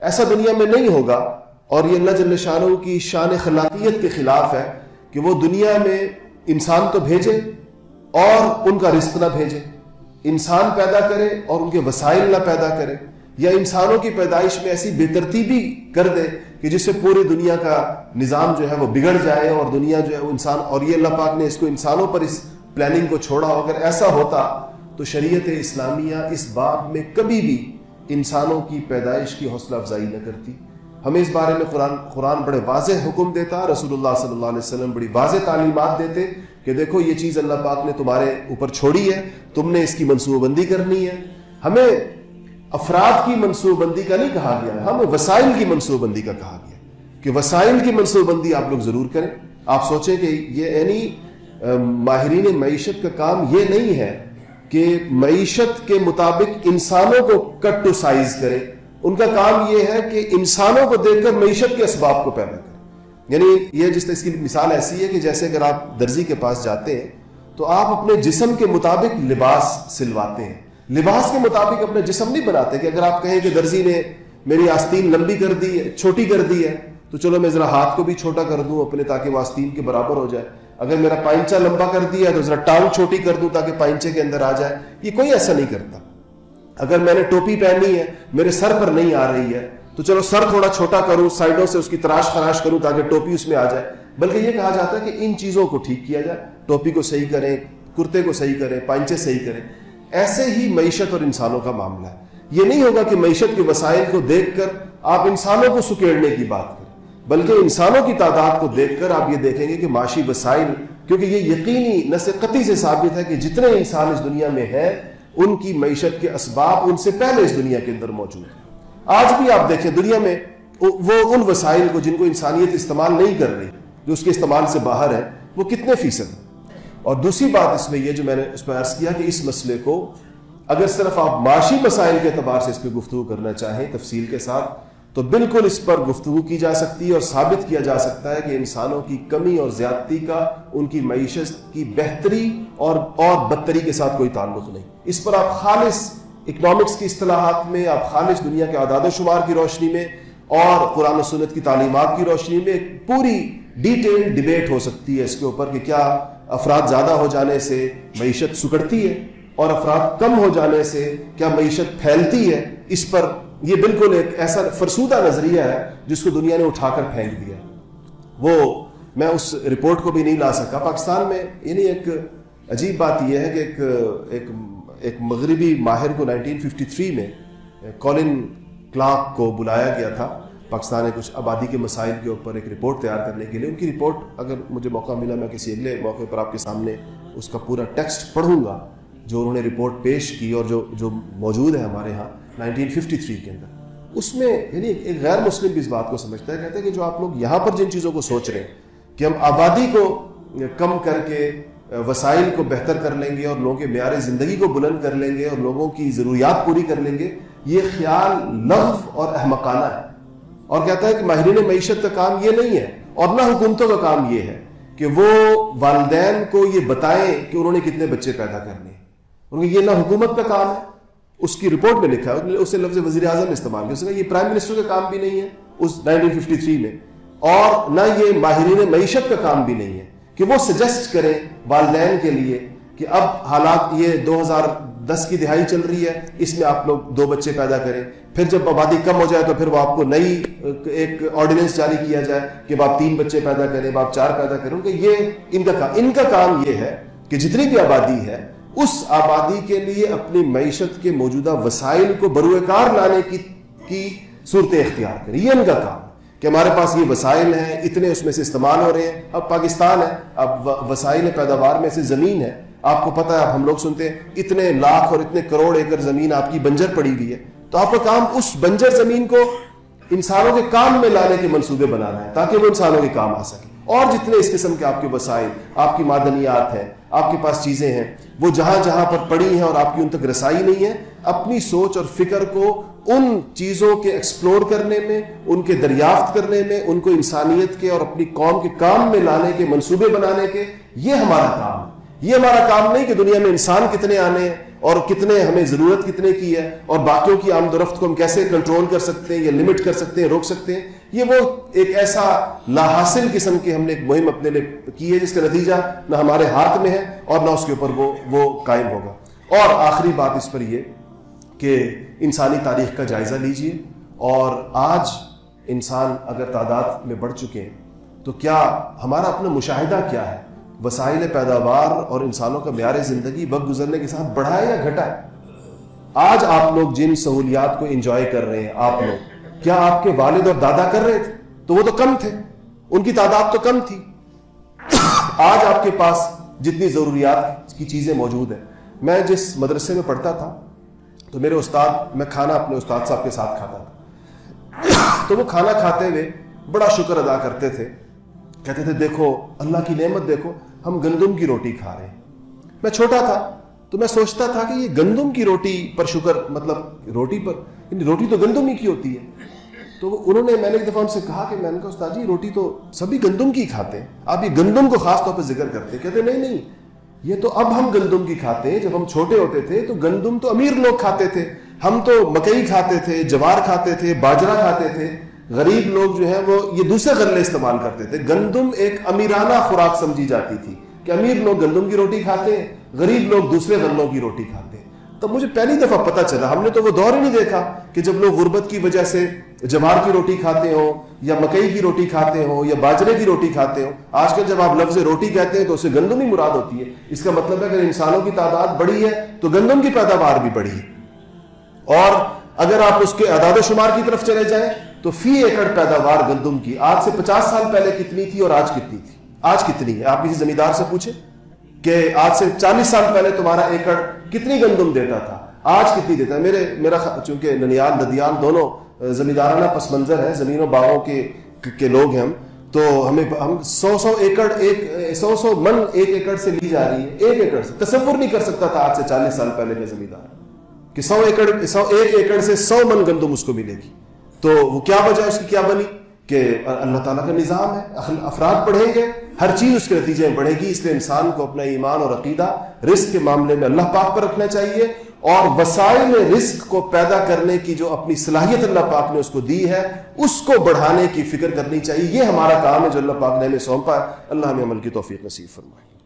ایسا دنیا میں نہیں ہوگا۔ اور یہ اللہ جل شاہ کی شان خلاقیت کے خلاف ہے کہ وہ دنیا میں انسان تو بھیجے اور ان کا رزق نہ بھیجے۔ انسان پیدا کرے اور ان کے وسائل نہ پیدا کرے۔ یا انسانوں کی پیدائش میں ایسی بے ترتیبی کر دے کہ جس سے پوری دنیا کا نظام جو ہے وہ بگڑ جائے اور دنیا جو ہے وہ انسان، اور یہ اللہ پاک نے اس کو انسانوں پر اس پلاننگ کو چھوڑا۔ اگر ایسا ہوتا تو شریعت اسلامیہ اس باب میں کبھی بھی انسانوں کی پیدائش کی حوصلہ افزائی نہ کرتی۔ ہمیں اس بارے میں قرآن قرآن بڑے واضح حکم دیتا، رسول اللہ صلی اللہ علیہ وسلم بڑی واضح تعلیمات دیتے کہ دیکھو یہ چیز اللہ پاک نے تمہارے اوپر چھوڑی ہے، تم نے اس کی منصوبہ بندی کرنی ہے۔ ہمیں افراد کی منصوبہ بندی کا نہیں کہا گیا، ہمیں وسائل کی منصوبہ بندی کا کہا گیا۔ کہ وسائل کی منصوبہ بندی آپ لوگ ضرور کریں۔ آپ سوچیں کہ یہ یعنی ماہرین معیشت کا کام یہ نہیں ہے کہ معیشت کے مطابق انسانوں کو کٹ ٹو سائز کرے۔ ان کا کام یہ ہے کہ انسانوں کو دیکھ کر معیشت کے اسباب کو پیدا کرے۔ یعنی یہ جس اس کی مثال ایسی ہے کہ جیسے اگر آپ درزی کے پاس جاتے ہیں تو آپ اپنے جسم کے مطابق لباس سلواتے ہیں۔ لباس کے مطابق اپنے جسم نہیں بناتے کہ اگر آپ کہیں کہ درزی نے میری آستین لمبی کر دی ہے، چھوٹی کر دی ہے، تو چلو میں ذرا ہاتھ کو بھی چھوٹا کر دوں اپنے تاکہ وہ آستین کے برابر ہو جائے۔ اگر میرا پائنچا لمبا کر دیا تو ذرا ٹانگ چھوٹی کر دوں تاکہ پائنچے کے اندر آ جائے، یہ کوئی ایسا نہیں کرتا۔ اگر میں نے ٹوپی پہنی ہے، میرے سر پر نہیں آ رہی ہے، تو چلو سر تھوڑا چھوٹا کروں، سائڈوں سے اس کی تراش خراش کروں تاکہ ٹوپی اس میں آ جائے۔ بلکہ یہ کہا جاتا ہے کہ ان چیزوں کو ٹھیک کیا جائے، ٹوپی کو صحیح کریں، کرتے کو صحیح کریں، پائنچے صحیح کریں۔ ایسے ہی معیشت اور انسانوں کا معاملہ ہے۔ یہ نہیں ہوگا کہ معیشت کے وسائل کو دیکھ کر آپ انسانوں کو سکیڑنے کی بات بلکہ انسانوں کی تعداد کو دیکھ کر آپ یہ دیکھیں گے کہ معاشی وسائل، کیونکہ یہ یقینی نسقتی سے ثابت ہے کہ جتنے انسان اس دنیا میں ہیں، ان کی معیشت کے اسباب ان سے پہلے اس دنیا کے اندر موجود ہیں۔ آج بھی آپ دیکھیں دنیا میں وہ ان وسائل کو جن کو انسانیت استعمال نہیں کر رہی، جو اس کے استعمال سے باہر ہے وہ کتنے فیصد اور دوسری بات اس میں یہ جو میں نے اس پہ عرض کیا کہ اس مسئلے کو اگر صرف آپ معاشی مسائل کے اعتبار سے اس پہ گفتگو کرنا چاہیں تفصیل کے ساتھ تو بالکل اس پر گفتگو کی جا سکتی ہے اور ثابت کیا جا سکتا ہے کہ انسانوں کی کمی اور زیادتی کا ان کی معیشت کی بہتری اور اور بدتری کے ساتھ کوئی تعلق نہیں۔ اس پر آپ خالص اکنامکس کی اصطلاحات میں، آپ خالص دنیا کے اعداد و شمار کی روشنی میں اور قرآن و سنت کی تعلیمات کی روشنی میں پوری ڈیٹیل ڈبیٹ ہو سکتی ہے اس کے اوپر کہ کیا افراد زیادہ ہو جانے سے معیشت سکڑتی ہے اور افراد کم ہو جانے سے کیا معیشت پھیلتی ہے۔ اس پر یہ بالکل ایک ایسا فرسودہ نظریہ ہے جس کو دنیا نے اٹھا کر پھینک دیا۔ وہ میں اس رپورٹ کو بھی نہیں لا سکا۔ پاکستان میں یعنی ایک عجیب بات یہ ہے کہ ایک ایک ایک مغربی ماہر کو 1953 میں کولن کلاک کو بلایا گیا تھا۔ پاکستان نے کچھ آبادی کے مسائل کے اوپر ایک رپورٹ تیار کرنے کے لیے۔ ان کی رپورٹ اگر مجھے موقع ملا، میں کسی اگلے موقع پر آپ کے سامنے اس کا پورا ٹیکسٹ پڑھوں گا۔ جو انہوں نے رپورٹ پیش کی اور جو جو موجود ہے ہمارے ہاں 1953 کے اندر، اس میں یعنی ایک غیر مسلم بھی اس بات کو سمجھتا ہے کہتے ہیں کہ جو آپ لوگ یہاں پر جن چیزوں کو سوچ رہے ہیں کہ ہم آبادی کو کم کر کے وسائل کو بہتر کر لیں گے اور لوگوں کے معیار زندگی کو بلند کر لیں گے اور لوگوں کی ضروریات پوری کر لیں گے، یہ خیال لغف اور احمقانہ ہے۔ اور کہتا ہے کہ ماہرین معیشت کا کام یہ نہیں ہے اور نہ حکومتوں کا کام یہ ہے کہ وہ والدین کو یہ بتائیں کہ انہوں نے کتنے بچے پیدا کرنے ان یہ نہ حکومت کا کام ہے، اس کی رپورٹ میں لکھا ہے اسے لفظ وزیر اعظم نے استعمال کیا، اس نے یہ پرائم منسٹر کا کام بھی نہیں ہے اس 1953 میں، اور نہ یہ ماہرین معیشت کا کام بھی نہیں ہے کہ وہ سجیسٹ کریں والدین کے لیے کہ اب حالات یہ دو ہزار دس کی دہائی چل رہی ہے، اس میں آپ لوگ دو بچے پیدا کریں، پھر جب آبادی کم ہو جائے تو پھر وہ آپ کو نئی ایک آرڈیننس جاری کیا جائے کہ آپ تین بچے پیدا کریں آپ چار پیدا کریں کہ یہ، ان کا کام ان کا کام یہ ہے کہ جتنی بھی آبادی ہے اس آبادی کے لیے اپنی معیشت کے موجودہ وسائل کو بروئے کار لانے کی کی صورت اختیار کریں۔ یہ ان کا کام کہ ہمارے پاس یہ وسائل ہیں، اتنے اس میں سے استعمال ہو رہے ہیں۔ اب پاکستان ہے، اب وسائل پیداوار میں سے زمین ہے۔ آپ کو پتا ہے، اب ہم لوگ سنتے ہیں، اتنے لاکھ اور اتنے کروڑ ایکڑ زمین آپ کی بنجر پڑی ہوئی ہے۔ تو آپ کا کام اس بنجر زمین کو انسانوں کے کام میں لانے کے منصوبے بنانا ہے، تاکہ وہ انسانوں کے کام آ سکے۔ اور جتنے اس قسم کے آپ کے وسائل، آپ کی معدنیات ہیں، آپ کے پاس چیزیں ہیں، وہ جہاں جہاں پر پڑی ہیں اور آپ کی ان تک رسائی نہیں ہے، اپنی سوچ اور فکر کو ان چیزوں کے ایکسپلور کرنے میں، ان کے دریافت کرنے میں، ان کو انسانیت کے اور اپنی قوم کے کام میں لانے کے، منصوبے بنانے کے، یہ ہمارا کام ہے۔ یہ ہمارا کام نہیں کہ دنیا میں انسان کتنے آنے ہیں اور کتنے ہمیں ضرورت کتنے کی ہے اور باقیوں کی آمد و رفت کو ہم کیسے کنٹرول کر سکتے ہیں یا لمٹ کر سکتے ہیں، روک سکتے ہیں۔ یہ وہ ایک ایسا لا حاصل قسم کی ہم نے ایک مہم اپنے لیے کی ہے، جس کا نتیجہ نہ ہمارے ہاتھ میں ہے اور نہ اس کے اوپر وہ وہ قائم ہوگا۔ اور آخری بات اس پر یہ کہ انسانی تاریخ کا جائزہ لیجیے۔ اور آج انسان اگر تعداد میں بڑھ چکے ہیں، تو کیا ہمارا اپنا مشاہدہ کیا ہے؟ وسائل پیداوار اور انسانوں کا معیار زندگی وقت گزرنے کے ساتھ بڑھا ہے یا گھٹا ہے؟ آج آپ لوگ جن سہولیات کو انجوائے کر رہے ہیں، آپ لوگ کیا آپ کے والد اور دادا کر رہے تھے؟ تو وہ تو کم تھے۔ ان کی تعداد تو کم تھی۔ آج آپ کے پاس جتنی ضروریات کی چیزیں موجود ہیں۔ میں جس مدرسے میں پڑھتا تھا، تو میرے استاد، میں کھانا اپنے استاد صاحب کے ساتھ کھاتا تھا۔ تو وہ کھانا کھاتے ہوئے بڑا شکر ادا کرتے تھے۔ کہتے تھے، دیکھو، اللہ کی نعمت دیکھو، ہم گندم کی روٹی کھا رہے ہیں۔ میں چھوٹا تھا تو میں سوچتا تھا کہ یہ گندم کی روٹی پر شکر مطلب روٹی پر یعنی روٹی تو گندم ہی کی ہوتی ہے۔ تو انہوں نے، میں نے ایک دفعہ ان سے کہا کہ، میں نے کہا، استاد جی روٹی تو سبھی گندم کی کھاتے ہیں۔ آپ یہ گندم کو خاص طور پہ ذکر کرتے ہیں۔ کہتے نہیں نہیں، یہ تو اب ہم گندم کی کھاتے ہیں۔ جب ہم چھوٹے ہوتے تھے تو گندم تو امیر لوگ کھاتے تھے۔ ہم تو مکئی کھاتے تھے، جوار کھاتے تھے باجرا کھاتے تھے۔ غریب لوگ جو ہیں، وہ یہ دوسرے غلے استعمال کرتے تھے۔ گندم ایک امیرانہ خوراک سمجھی جاتی تھی کہ امیر لوگ گندم کی روٹی کھاتے ہیں۔ غریب لوگ دوسرے غلوں کی روٹی کھاتے ہیں۔ تب مجھے پہلی دفعہ پتہ چلا، ہم نے تو وہ دور ہی نہیں دیکھا کہ جب لوگ غربت کی وجہ سے جوار کی روٹی کھاتے ہوں یا مکئی کی روٹی کھاتے ہوں یا باجرے کی روٹی کھاتے ہوں، آج کل جب آپ لفظ روٹی کہتے ہیں تو اسے گندم ہی مراد ہوتی ہے۔ اس کا مطلب ہے اگر انسانوں کی تعداد بڑی ہے تو گندم کی پیداوار بھی بڑی ہے۔ اور اگر آپ اس کے اعداد و شمار کی طرف چلے جائیں تو فی ایکڑ پیداوار گندم کی۔ آج سے پچاس سال پہلے کتنی تھی اور آج کتنی تھی؟ آج کتنی ہے؟ آپ کسی زمیندار سے پوچھیں۔ کہ آج سے چالیس سال پہلے تمہارا ایکڑ کتنی گندم دیتا تھا؟ آج کتنی دیتا ہے؟ میرے میرا چونکہ ننیال ندیال دونوں زمیندارانہ پس منظر ہے زمین و باغوں کے کے لوگ ہیں ہم۔ تو ہمیں ہم سو سو ایکڑ، ایک سو سو من ایک ایکڑ سے لی جا رہی ہے، ایک ایکڑ سے۔ تصور نہیں کر سکتا تھا آج سے چالیس سال پہلے کا زمیندار کہ سو ایکڑ سو ایک ایکڑ سے سو من گندم اس کو ملے گی۔ تو وہ کیا وجہ اس کی کیا بنی؟ کہ اللہ تعالیٰ کا نظام ہے افراد بڑھیں گے، ہر چیز اس کے نتیجے میں بڑھے گی، اس لیے انسان کو اپنا ایمان اور عقیدہ رزق کے معاملے میں اللہ پاک پر رکھنا چاہیے اور وسائل رزق کو پیدا کرنے کی جو اپنی صلاحیت اللہ پاک نے اس کو دی ہے، اس کو بڑھانے کی فکر کرنی چاہیے۔ یہ ہمارا کام ہے جو اللہ پاک نے ہمیں سونپا ہے۔ اللہ ہمیں عمل کی توفیق نصیب فرمائے۔